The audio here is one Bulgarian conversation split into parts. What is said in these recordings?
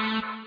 Thank you.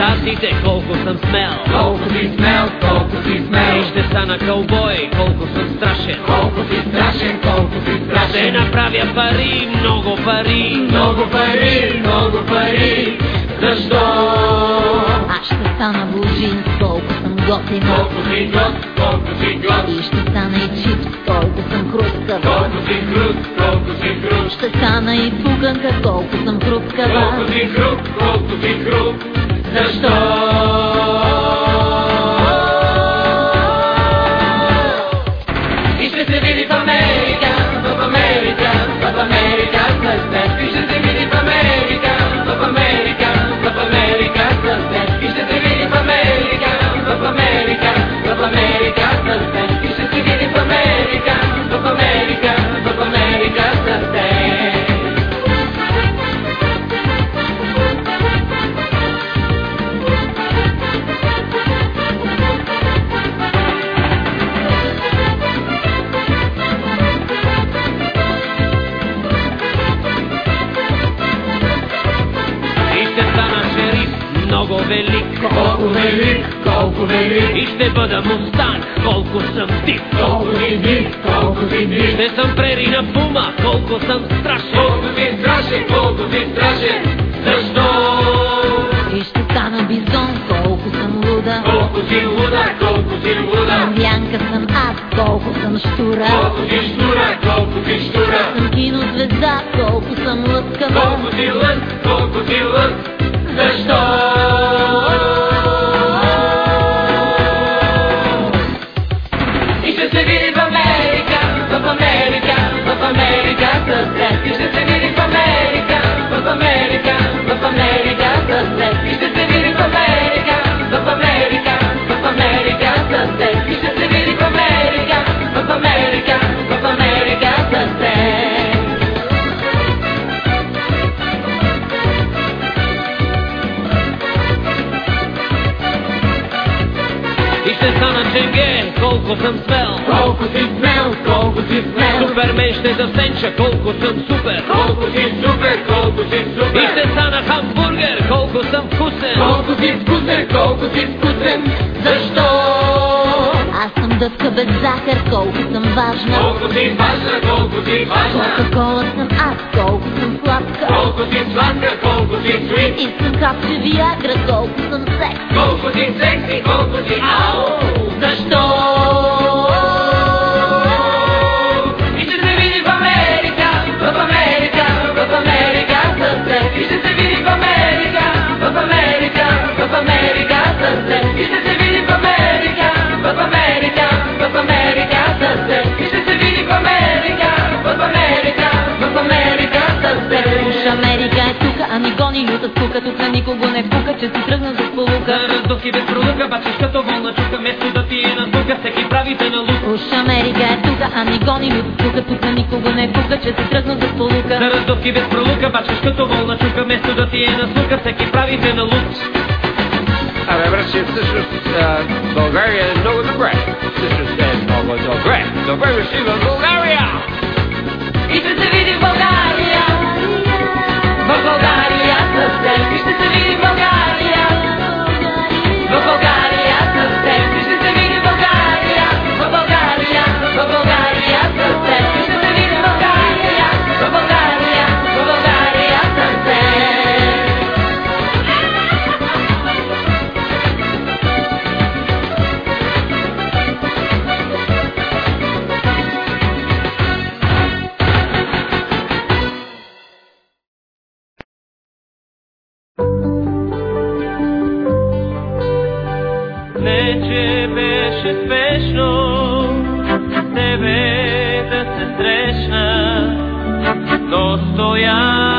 Щастите, колко съм смел. Колко си смел, колко си И смел, ще стана кълбой, колко съм страшен. колко си страшен, колко си Ще страшен. направя пари, много пари. Много пари, много пари, защо? Аз ще стана блужин, колко съм готин. Колко си год, колко си год, И ще стана и чипс, колко съм хрусткава. колко си крут, колко си крут, Ще стана и пуканка, колко съм хрупкава. колко си хруп, колко си хруп, защо? И ще се види в Америка, в Америка, в Америка с теб. И ще се види в Америка, в Америка, в Америка с теб. И ще се види в Америка, в Америка, в Америка И ще бъда мустанг, колко съм див. колко си див, колко си див. Ще съм прерина пума, колко съм страшен. Колко си страшен, колко си страшен, защо? И ще стана бизон, колко съм луда. Колко си луда, колко си луда, Индианка съм аз, колко съм щура. колко си штура, колко си штура, Съм кинозвезда, колко съм лъскава. колко си лъд, колко си лъд, защо? В колко съм смел. Колко си смел, колко си смел, Супермен ще засенча, колко съм супер. колко си супер, колко си И супер. ще стана хамбургер, колко съм вкусен. Колко си вкусен, колко си вкусен, защо? Дъвка без захар, колко съм важна. Колко си важна, колко си важна, Кока-кола съм аз, колко съм сладка. колко си сладка, колко си свит, И съм капче виагра, колко съм секс. колко си секси, колко си ау, защо? И ще се види в Америка, в Америка е тука, а ни гони люта скука. Тук на никого не пука, че си тръгна за сполука. За раздухи без пролука, бачиш като волна чука, вместо да ти е на тука, всеки правите на лук. Уж Америка е тука, а ни гони люта скука. Тук на никого не пука, че си тръгна за сполука. За раздухи без пролука, бачиш като волна чука, вместо да ти е на сука, всеки правите на лук. Абе, брат, че всъщност България е много добре. Всъщност е много добре. Добре дошли в България! И ще се види в България, yeah.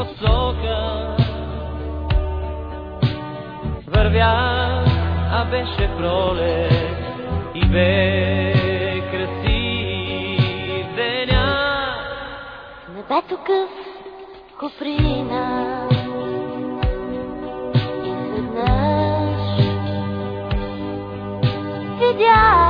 посока вървя, а беше пролет и бе красив деня. Небето къс куприна изведнъж видях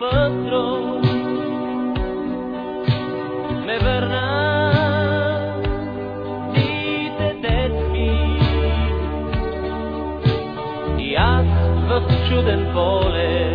patrón me verná. Чуден поле.